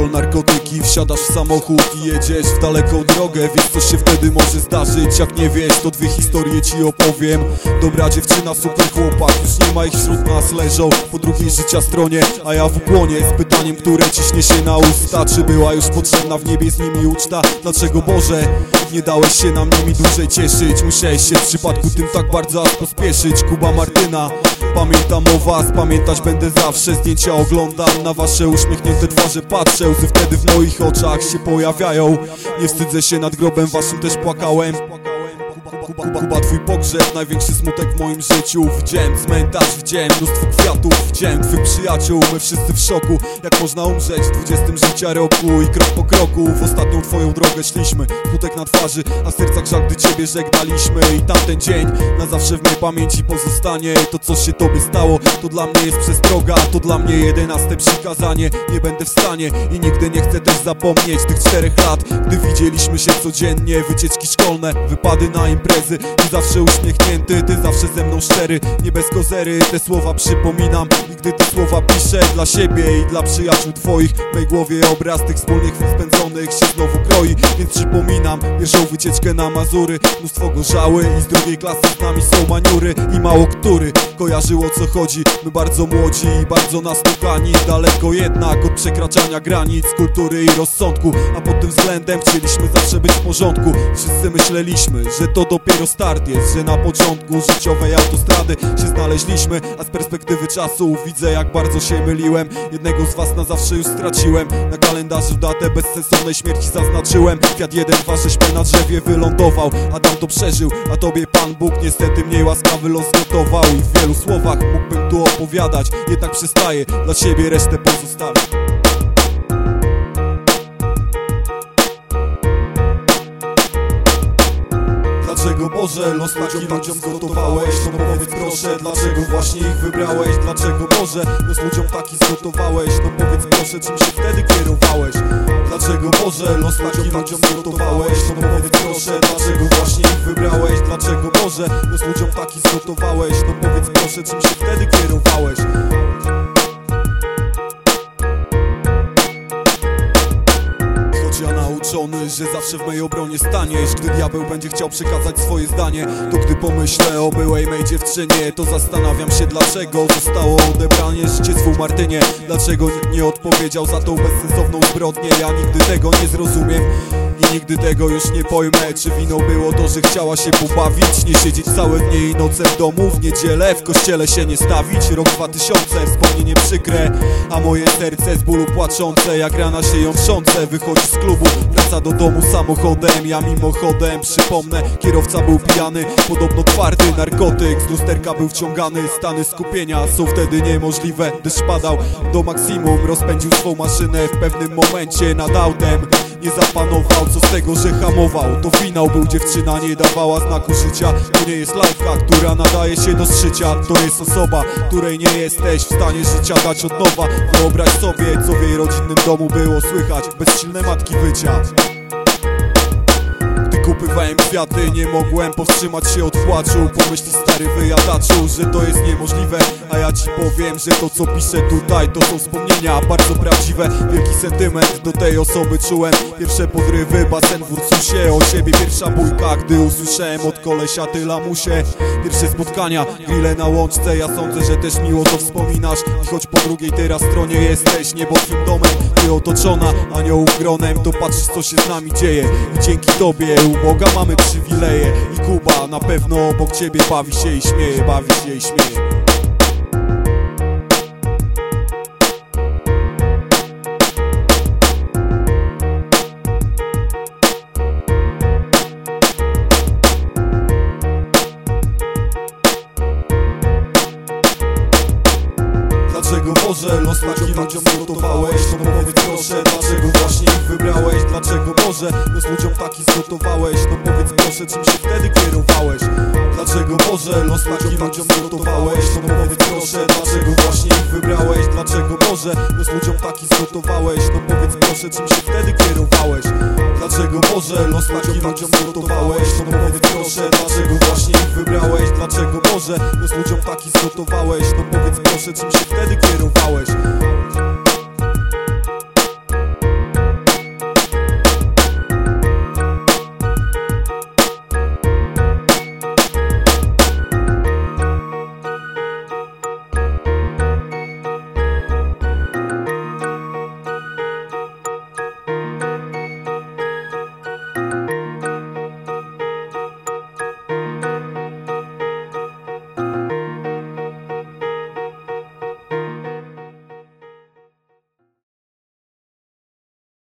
Alkohol, narkotyki, wsiadasz w samochód i jedziesz w daleką drogę. Wiesz co się wtedy może zdarzyć, jak nie wiesz to dwie historie ci opowiem. Dobra dziewczyna, super chłopak, już nie ma ich wśród nas Leżą po drugiej życia stronie, a ja w ukłonie Z pytaniem, które ciśnie się na usta. Czy była już potrzebna w niebie z nimi uczta? Dlaczego Boże, nie dałeś się nam nimi dłużej cieszyć? Musiałeś się w przypadku tym tak bardzo aż pospieszyć. Kuba Martyna Pamiętam o was, pamiętać będę zawsze. Zdjęcia oglądam, na wasze uśmiechnięte twarze patrzę Łzy wtedy w moich oczach się pojawiają. Nie wstydzę się nad grobem waszym też płakałem Kuba, Kuba, Kuba, twój pogrzeb, największy smutek w moim życiu. Widziałem cmentarz, widziałem mnóstwo kwiatów Widziałem twych przyjaciół, my wszyscy w szoku Jak można umrzeć w dwudziestym życia roku. I krok po kroku w ostatnią twoją drogę szliśmy. Smutek na twarzy, a sercach żal, gdy ciebie żegnaliśmy. I tamten dzień na zawsze w mojej pamięci pozostanie. To co się tobie stało, to dla mnie jest przestroga. To dla mnie jedenaste przykazanie. Nie będę w stanie i nigdy nie chcę też zapomnieć Tych czterech lat, gdy widzieliśmy się codziennie. Wycieczki szkolne, wypady na imprezy ty zawsze uśmiechnięty, ty zawsze ze mną szczery. Nie bez kozery, te słowa przypominam. I gdy te słowa piszę dla siebie i dla przyjaciół twoich W mej głowie obraz tych wspólnych chwil spędzonych się znowu kroi. Więc przypominam pierwszą wycieczkę na Mazury. Mnóstwo gorzały i z drugiej klasy z nami są maniury. I mało który kojarzył o co chodzi. My bardzo młodzi i bardzo nastukani. Daleko jednak od przekraczania granic kultury i rozsądku. A pod tym względem chcieliśmy zawsze być w porządku. Wszyscy myśleliśmy, że to dopiero dopiero start jest Że na początku życiowej autostrady się znaleźliśmy A z perspektywy czasu widzę jak bardzo się myliłem. Jednego z was na zawsze już straciłem Na kalendarzu datę bezsensownej śmierci zaznaczyłem. Kwiat jeden, dwa, rzeźbę na drzewie wylądował Adam to przeżył, a tobie Pan Bóg niestety mniej łaskawy los gotował. I w wielu słowach mógłbym tu opowiadać Jednak przestaję, dla siebie resztę pozostawić Boże los taki ludziom zgotowałeś? No powiedz proszę, dlaczego właśnie ich wybrałeś? Dlaczego Boże los ludziom taki zgotowałeś? No powiedz proszę, czym się wtedy kierowałeś? Dlaczego Boże los taki ludziom zgotowałeś? No powiedz proszę, dlaczego właśnie ich wybrałeś? Dlaczego Boże los ludziom taki zgotowałeś? No powiedz proszę, czym się wtedy kierowałeś? Że zawsze w mojej obronie staniesz Gdy diabeł będzie chciał przekazać swoje zdanie To gdy pomyślę o byłej mej dziewczynie To zastanawiam się dlaczego zostało odebranie życie swój Martynie. Dlaczego nikt nie odpowiedział za tą bezsensowną zbrodnię? Ja nigdy tego nie zrozumiem i nigdy tego już nie pojmę. Czy winą było to, że chciała się pobawić? Nie siedzieć całe dnie i noce w domu W niedzielę w kościele się nie stawić. Rok 2000, wspomnienie przykre A moje serce z bólu płaczące. Jak rana się jątrzące Wychodzi z klubu, wraca do domu samochodem. Ja mimochodem przypomnę Kierowca był pijany, podobno twardy narkotyk. Z lusterka był wciągany Stany skupienia są wtedy niemożliwe. Deszcz padał do maksimum Rozpędził swą maszynę w pewnym momencie nad autem Nie zapanował co z tego, że hamował. To finał był, dziewczyna nie dawała znaku życia. To nie jest lajka, która nadaje się do strzycia To jest osoba, której nie jesteś w stanie życia dać od nowa. Wyobraź sobie, co w jej rodzinnym domu było słychać. Bezsilne matki wycia Kupywałem kwiaty, nie mogłem powstrzymać się od płaczu. Pomyśli stary wyjadaczu, że to jest niemożliwe. A ja ci powiem, że to co piszę tutaj To są wspomnienia bardzo prawdziwe. Wielki sentyment do tej osoby czułem. Pierwsze podrywy, basen w Ursusie O siebie pierwsza bójka, gdy usłyszałem od kolesia ty lamusie Pierwsze spotkania, grille na łączce. Ja sądzę, że też miło to wspominasz. I choć po drugiej teraz stronie jesteś Niebo domem, ty otoczona aniołów gronem. To patrzysz co się z nami dzieje. I dzięki tobie Boga mamy przywileje. I Kuba na pewno obok ciebie bawi się i śmieje, bawi się i śmieje Dlaczego Boże los taki ludziom zgotowałeś? No powiedz proszę, dlaczego właśnie ich wybrałeś? Dlaczego Boże los ludziom taki zgotowałeś? No powiedz proszę, czym się wtedy kierowałeś? Dlaczego Boże los taki ludziom zgotowałeś? No powiedz proszę, dlaczego właśnie ich wybrałeś? Dlaczego Boże los ludziom taki zgotowałeś? No powiedz proszę, czym się wtedy kierowałeś? Dlaczego Boże los taki ludziom zgotowałeś? No powiedz proszę, dlaczego właśnie ich wybrałeś? Dlaczego Boże los ludziom taki zgotowałeś? No powiedz proszę, czym się wtedy kierowałeś?